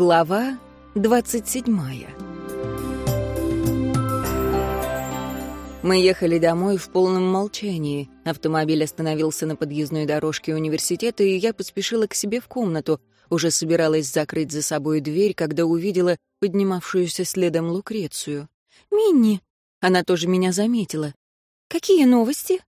Глава 27 Мы ехали домой в полном молчании. Автомобиль остановился на подъездной дорожке университета, и я поспешила к себе в комнату. Уже собиралась закрыть за собой дверь, когда увидела поднимавшуюся следом Лукрецию. «Минни!» Она тоже меня заметила. «Какие новости?»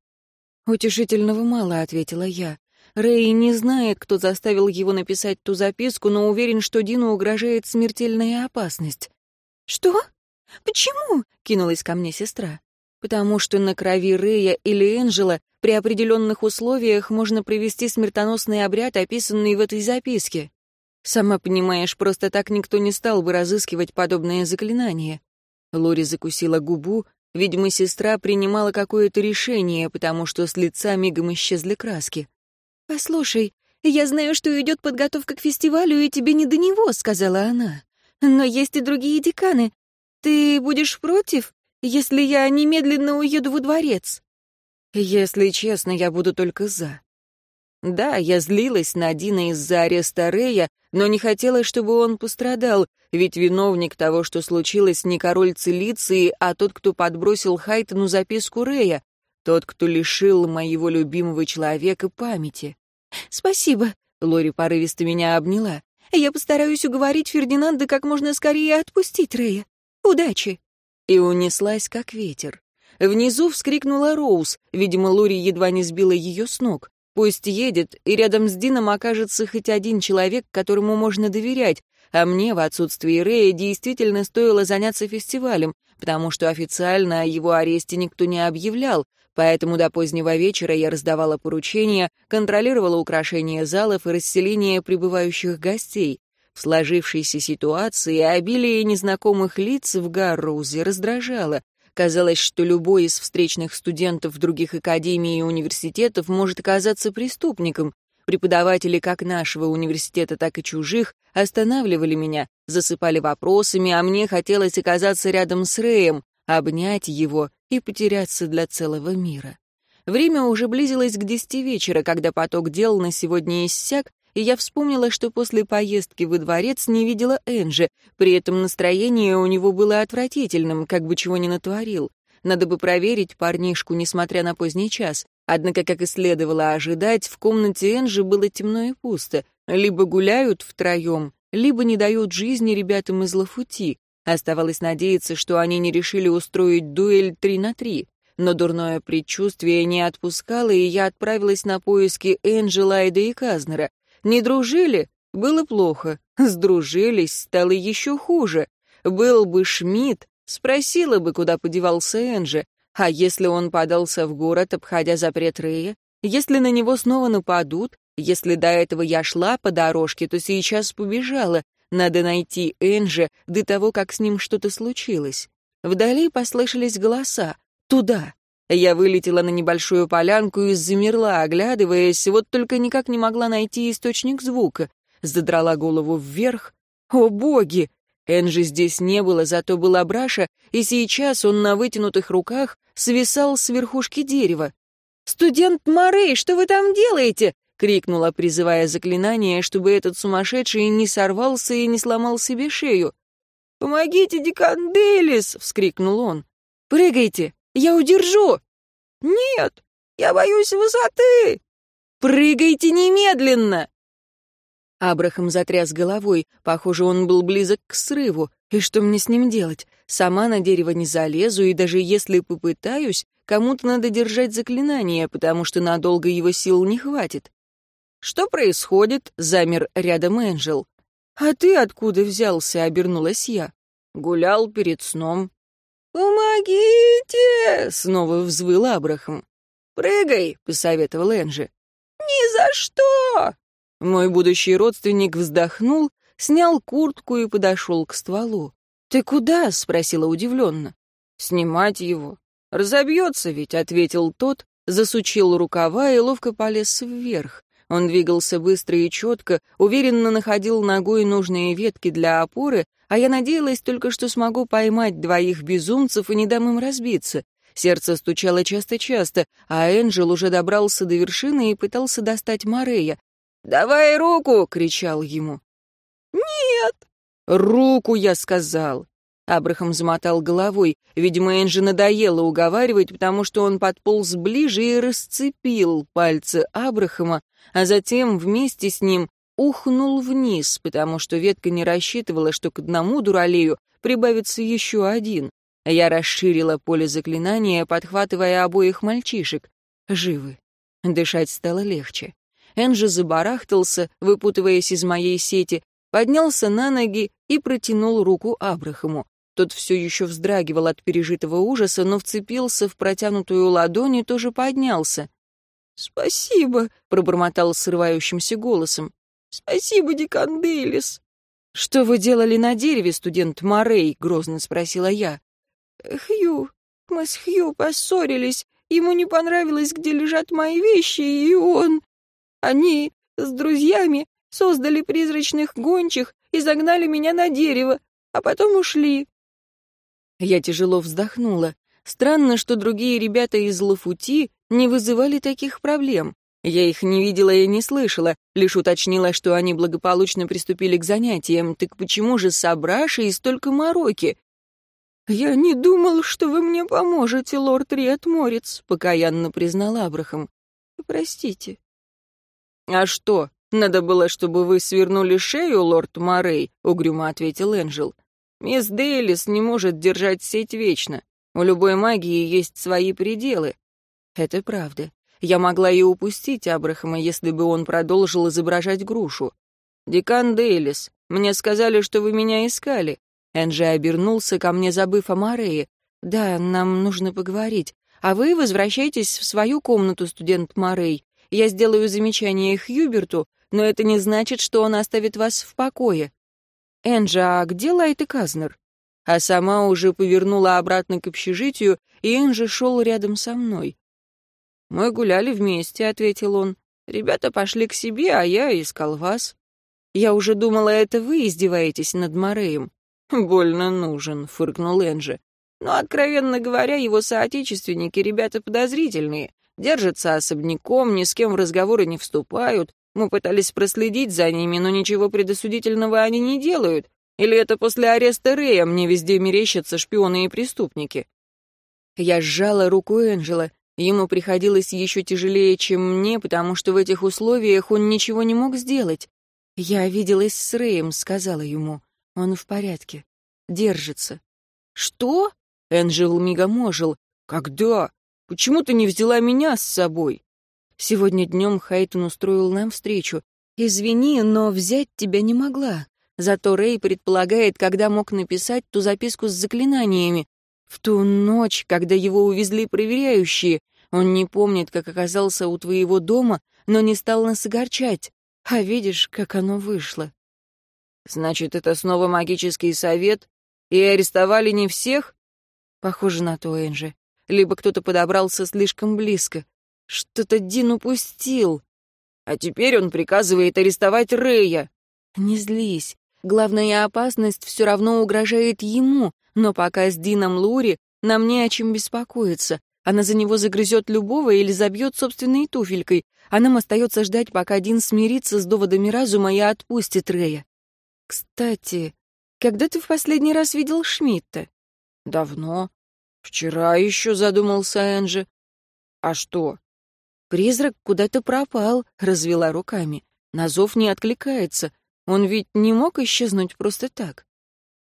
«Утешительного мало», — ответила я. Рэй не знает, кто заставил его написать ту записку, но уверен, что Дину угрожает смертельная опасность. «Что? Почему?» — кинулась ко мне сестра. «Потому что на крови Рэя или Энджела при определенных условиях можно провести смертоносный обряд, описанный в этой записке. Сама понимаешь, просто так никто не стал бы разыскивать подобное заклинание». Лори закусила губу, видимо, сестра принимала какое-то решение, потому что с лица мигом исчезли краски. «Послушай, я знаю, что идет подготовка к фестивалю, и тебе не до него», — сказала она. «Но есть и другие деканы. Ты будешь против, если я немедленно уеду во дворец?» «Если честно, я буду только за». Да, я злилась на Дина из-за ареста Рея, но не хотела, чтобы он пострадал, ведь виновник того, что случилось, не король Целиции, а тот, кто подбросил Хайтону записку Рея, тот, кто лишил моего любимого человека памяти. «Спасибо», — Лори порывисто меня обняла. «Я постараюсь уговорить Фердинанда как можно скорее отпустить Рэя. Удачи!» И унеслась, как ветер. Внизу вскрикнула Роуз. Видимо, Лори едва не сбила ее с ног. Пусть едет, и рядом с Дином окажется хоть один человек, которому можно доверять, а мне в отсутствии Рэя действительно стоило заняться фестивалем, потому что официально о его аресте никто не объявлял, Поэтому до позднего вечера я раздавала поручения, контролировала украшение залов и расселение прибывающих гостей. В сложившейся ситуации обилие незнакомых лиц в Гарроузе раздражало. Казалось, что любой из встречных студентов других академий и университетов может оказаться преступником. Преподаватели как нашего университета, так и чужих останавливали меня, засыпали вопросами, а мне хотелось оказаться рядом с Рэем, обнять его и потеряться для целого мира. Время уже близилось к десяти вечера, когда поток дел на сегодня иссяк, и я вспомнила, что после поездки во дворец не видела Энжи, при этом настроение у него было отвратительным, как бы чего ни натворил. Надо бы проверить парнишку, несмотря на поздний час. Однако, как и следовало ожидать, в комнате Энжи было темно и пусто. Либо гуляют втроем, либо не дают жизни ребятам из Лафути. Оставалось надеяться, что они не решили устроить дуэль три на три. Но дурное предчувствие не отпускало, и я отправилась на поиски Энджела, Айда и Казнера. Не дружили? Было плохо. Сдружились, стало еще хуже. Был бы Шмидт, спросила бы, куда подевался Энджи. А если он подался в город, обходя запрет Рея? Если на него снова нападут? Если до этого я шла по дорожке, то сейчас побежала. Надо найти Энджи до того, как с ним что-то случилось. Вдали послышались голоса. Туда. Я вылетела на небольшую полянку и замерла, оглядываясь, вот только никак не могла найти источник звука. Задрала голову вверх. О, боги! Энджи здесь не было, зато была Браша, и сейчас он на вытянутых руках свисал с верхушки дерева. «Студент Морей, что вы там делаете?» крикнула, призывая заклинание, чтобы этот сумасшедший не сорвался и не сломал себе шею. «Помогите, Диканделис!» — вскрикнул он. «Прыгайте! Я удержу!» «Нет! Я боюсь высоты!» «Прыгайте немедленно!» Абрахам затряс головой. Похоже, он был близок к срыву. И что мне с ним делать? Сама на дерево не залезу, и даже если попытаюсь, кому-то надо держать заклинание, потому что надолго его сил не хватит. «Что происходит?» — замер рядом Энджел. «А ты откуда взялся?» — обернулась я. «Гулял перед сном». «Помогите!» — снова взвыл Абрахам. «Прыгай!» — посоветовал Энджи. «Ни за что!» Мой будущий родственник вздохнул, снял куртку и подошел к стволу. «Ты куда?» — спросила удивленно. «Снимать его. Разобьется ведь», — ответил тот, засучил рукава и ловко полез вверх. Он двигался быстро и четко, уверенно находил ногой нужные ветки для опоры, а я надеялась только, что смогу поймать двоих безумцев и не дам им разбиться. Сердце стучало часто-часто, а Энджел уже добрался до вершины и пытался достать Морея. «Давай руку!» — кричал ему. «Нет!» «Руку, я сказал!» Абрахам замотал головой. Видимо, Энджи надоело уговаривать, потому что он подполз ближе и расцепил пальцы Абрахама, а затем вместе с ним ухнул вниз, потому что ветка не рассчитывала, что к одному дуралею прибавится еще один. Я расширила поле заклинания, подхватывая обоих мальчишек. Живы. Дышать стало легче. Энджи забарахтался, выпутываясь из моей сети, поднялся на ноги и протянул руку Абрахаму. Тот все еще вздрагивал от пережитого ужаса, но вцепился в протянутую ладонь и тоже поднялся. «Спасибо», — пробормотал срывающимся голосом. «Спасибо, Дикан Дейлис». «Что вы делали на дереве, студент Морей?» — грозно спросила я. «Хью, мы с Хью поссорились. Ему не понравилось, где лежат мои вещи, и он... Они с друзьями создали призрачных гончих и загнали меня на дерево, а потом ушли. Я тяжело вздохнула. Странно, что другие ребята из Лафути не вызывали таких проблем. Я их не видела и не слышала, лишь уточнила, что они благополучно приступили к занятиям. Так почему же Сабраши и столько мороки? «Я не думал, что вы мне поможете, лорд Риат Морец», — покаянно признал Абрахам. «Простите». «А что, надо было, чтобы вы свернули шею, лорд Морей?» — угрюмо ответил Энджел. Мисс Дейлис не может держать сеть вечно. У любой магии есть свои пределы. Это правда. Я могла и упустить Абрахама, если бы он продолжил изображать грушу. «Декан Дейлис, мне сказали, что вы меня искали». Энджи обернулся ко мне, забыв о Марее. «Да, нам нужно поговорить. А вы возвращайтесь в свою комнату, студент Морей. Я сделаю замечание Хьюберту, но это не значит, что он оставит вас в покое. «Энджи, а где Лайт и Казнер?» А сама уже повернула обратно к общежитию, и Энджи шел рядом со мной. «Мы гуляли вместе», — ответил он. «Ребята пошли к себе, а я искал вас». «Я уже думала, это вы издеваетесь над Мореем». «Больно нужен», — фыркнул Энджи. «Но, откровенно говоря, его соотечественники ребята подозрительные. Держатся особняком, ни с кем в разговоры не вступают, мы пытались проследить за ними, но ничего предосудительного они не делают. Или это после ареста Рэя мне везде мерещатся шпионы и преступники?» Я сжала руку Энджела. Ему приходилось еще тяжелее, чем мне, потому что в этих условиях он ничего не мог сделать. «Я виделась с Рэем», — сказала ему. «Он в порядке. Держится». «Что?» — Энджел мигом ожил. «Когда? Почему ты не взяла меня с собой?» Сегодня днем Хайтон устроил нам встречу. Извини, но взять тебя не могла. Зато Рэй предполагает, когда мог написать ту записку с заклинаниями. В ту ночь, когда его увезли проверяющие, он не помнит, как оказался у твоего дома, но не стал нас огорчать. А видишь, как оно вышло. Значит, это снова магический совет? И арестовали не всех? Похоже на то, Энджи. Либо кто-то подобрался слишком близко. Что-то Дин упустил. А теперь он приказывает арестовать Рэя. Не злись. Главная опасность все равно угрожает ему, но пока с Дином Лури нам не о чем беспокоиться. Она за него загрызет любого или забьет собственной туфелькой, а нам остается ждать, пока Дин смирится с доводами разума и отпустит Рэя. Кстати, когда ты в последний раз видел Шмидта? Давно. Вчера еще задумался Энджи. А что? Призрак куда-то пропал, развела руками. На зов не откликается. Он ведь не мог исчезнуть просто так.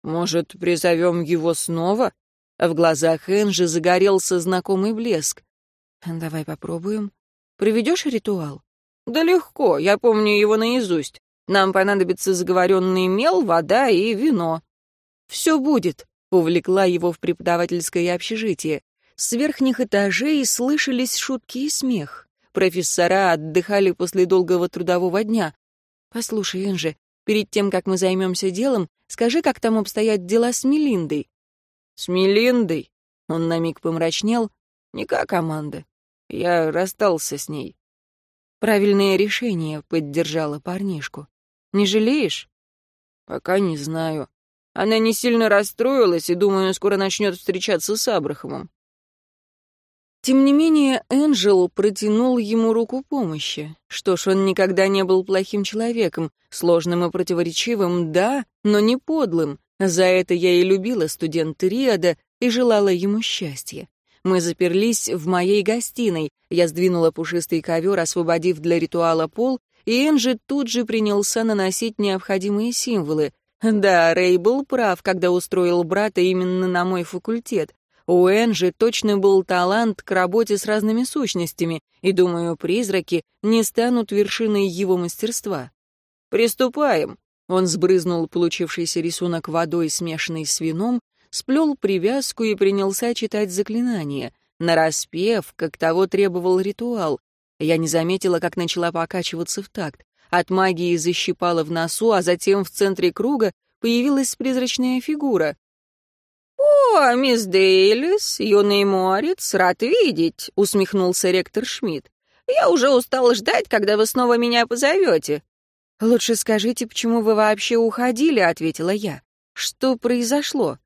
Может, призовем его снова? В глазах Энжи загорелся знакомый блеск. Давай попробуем. Проведешь ритуал? Да легко, я помню его наизусть. Нам понадобится заговоренный мел, вода и вино. Все будет, увлекла его в преподавательское общежитие. С верхних этажей слышались шутки и смех. Профессора отдыхали после долгого трудового дня. Послушай, Энжи, перед тем, как мы займемся делом, скажи, как там обстоят дела с Мелиндой. С Мелиндой? Он на миг помрачнел. Никак, Аманда. Я расстался с ней. Правильное решение, поддержала парнишку. Не жалеешь? Пока не знаю. Она не сильно расстроилась и, думаю, скоро начнет встречаться с Абрахамом. Тем не менее, Энджел протянул ему руку помощи. Что ж, он никогда не был плохим человеком, сложным и противоречивым, да, но не подлым. За это я и любила студента Риада и желала ему счастья. Мы заперлись в моей гостиной. Я сдвинула пушистый ковер, освободив для ритуала пол, и Энджи тут же принялся наносить необходимые символы. Да, Рэй был прав, когда устроил брата именно на мой факультет. У Энжи точно был талант к работе с разными сущностями, и, думаю, призраки не станут вершиной его мастерства. «Приступаем!» Он сбрызнул получившийся рисунок водой, смешанной с вином, сплел привязку и принялся читать заклинание, нараспев, как того требовал ритуал. Я не заметила, как начала покачиваться в такт. От магии защипала в носу, а затем в центре круга появилась призрачная фигура. «О, мисс Дейлис, юный морец, рад видеть», — усмехнулся ректор Шмидт. «Я уже устал ждать, когда вы снова меня позовете». «Лучше скажите, почему вы вообще уходили», — ответила я. «Что произошло?»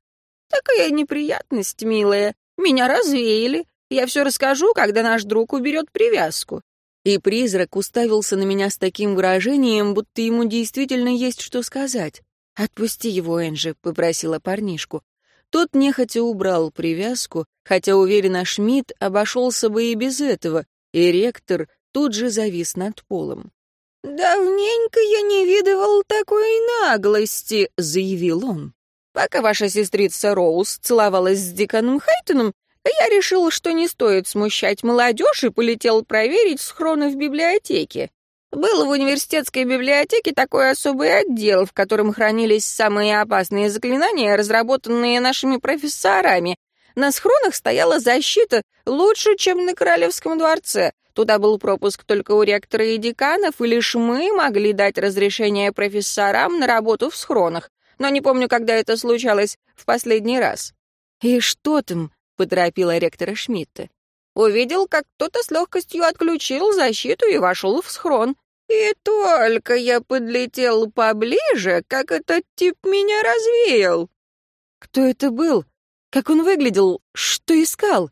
«Такая неприятность, милая. Меня развеяли. Я все расскажу, когда наш друг уберет привязку». И призрак уставился на меня с таким выражением, будто ему действительно есть что сказать. «Отпусти его, Энджи», — попросила парнишку. Тот нехотя убрал привязку, хотя, уверенно, Шмидт обошелся бы и без этого, и ректор тут же завис над полом. «Давненько я не видывал такой наглости», — заявил он. «Пока ваша сестрица Роуз целовалась с Диконом Хайтоном, я решил, что не стоит смущать молодежь и полетел проверить схроны в библиотеке. Был в университетской библиотеке такой особый отдел, в котором хранились самые опасные заклинания, разработанные нашими профессорами. На схронах стояла защита лучше, чем на Королевском дворце. Туда был пропуск только у ректора и деканов, и лишь мы могли дать разрешение профессорам на работу в схронах. Но не помню, когда это случалось в последний раз. «И что там?» — поторопила ректора Шмидта. Увидел, как кто-то с легкостью отключил защиту и вошел в схрон. И только я подлетел поближе, как этот тип меня развеял. Кто это был? Как он выглядел? Что искал?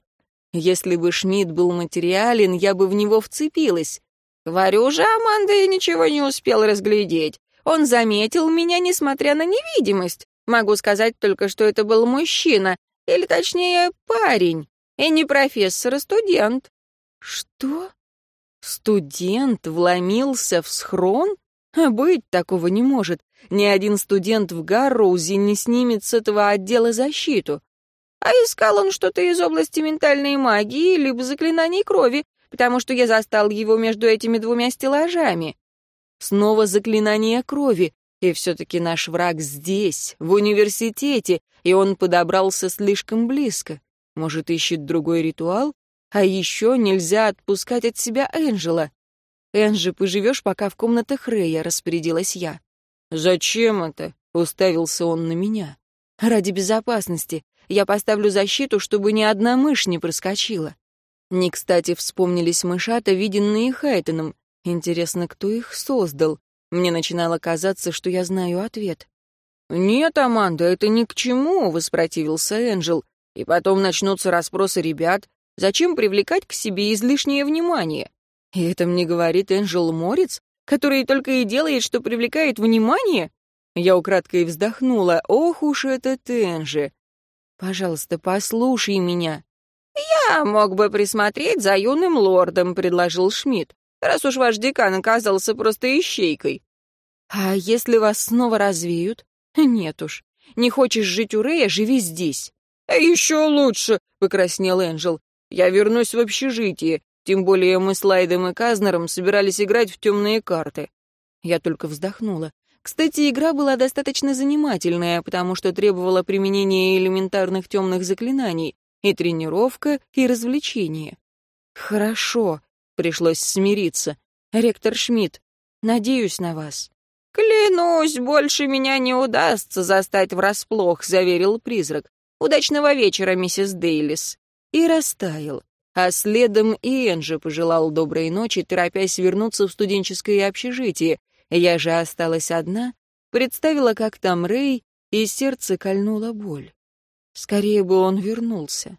Если бы Шмидт был материален, я бы в него вцепилась. Говорю же, Аманда, я ничего не успел разглядеть. Он заметил меня, несмотря на невидимость. Могу сказать только, что это был мужчина, или точнее, парень. И не профессор, а студент. Что? Студент вломился в схрон? А быть такого не может. Ни один студент в Гарроузе не снимет с этого отдела защиту. А искал он что-то из области ментальной магии либо заклинаний крови, потому что я застал его между этими двумя стеллажами. Снова заклинание крови, и все-таки наш враг здесь, в университете, и он подобрался слишком близко. Может, ищет другой ритуал? А еще нельзя отпускать от себя Энджела. «Энджи, поживешь пока в комнатах Рэя», — распорядилась я. «Зачем это?» — уставился он на меня. «Ради безопасности. Я поставлю защиту, чтобы ни одна мышь не проскочила». Не кстати вспомнились мышата, виденные Хайтоном. Интересно, кто их создал? Мне начинало казаться, что я знаю ответ. «Нет, Аманда, это ни к чему», — воспротивился Энджел. И потом начнутся расспросы ребят. Зачем привлекать к себе излишнее внимание? И это мне говорит Энджел Морец, который только и делает, что привлекает внимание? Я украдкой вздохнула. Ох уж этот Энджи. Пожалуйста, послушай меня. Я мог бы присмотреть за юным лордом, предложил Шмидт, раз уж ваш декан оказался просто ищейкой. А если вас снова развеют? Нет уж. Не хочешь жить у Рея, живи здесь. «Еще лучше!» — покраснел Энджел. «Я вернусь в общежитие, тем более мы с Лайдом и Казнером собирались играть в темные карты». Я только вздохнула. Кстати, игра была достаточно занимательная, потому что требовала применения элементарных темных заклинаний, и тренировка, и развлечение. «Хорошо», — пришлось смириться. «Ректор Шмидт, надеюсь на вас». «Клянусь, больше меня не удастся застать врасплох», — заверил призрак. «Удачного вечера, миссис Дейлис». И растаял. А следом и Энджи пожелал доброй ночи, торопясь вернуться в студенческое общежитие. Я же осталась одна, представила, как там Рэй, и сердце кольнула боль. Скорее бы он вернулся.